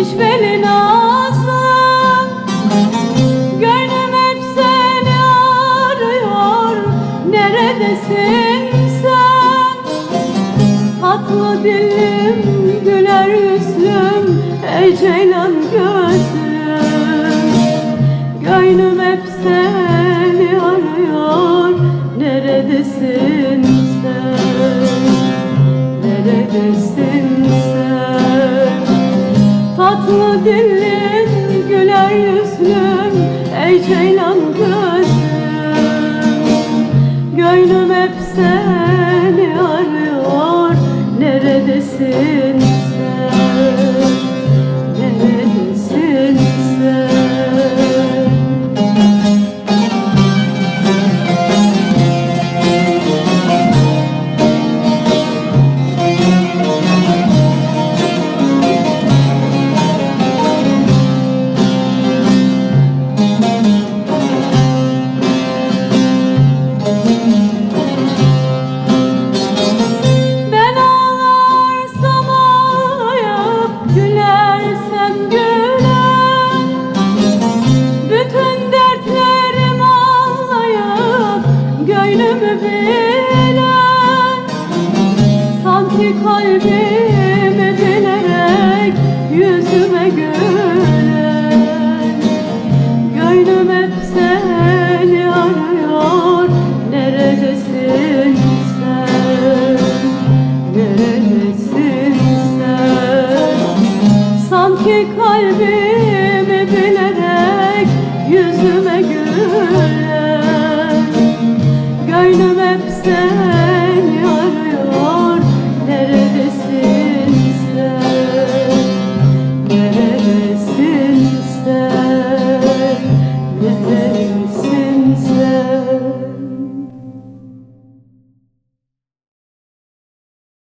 işveli nazlım Gönlüm hep seni arıyor. Neredesin sen? Tatlı dilim güler yüzlüm Ey ceylan gözlüm. Gönlüm hep seni arıyor. Neredesin Dilin güler yüzlüm Ey ceylan gözlüm Gönlüm hep seni arıyor Neredesin sen kalbime dilerek yüzüme gülen Gönlüm hep seni arıyor neredesin sen? Neredesin sen? Sanki kalbimi bilerek yüzüme gülen Gönlüm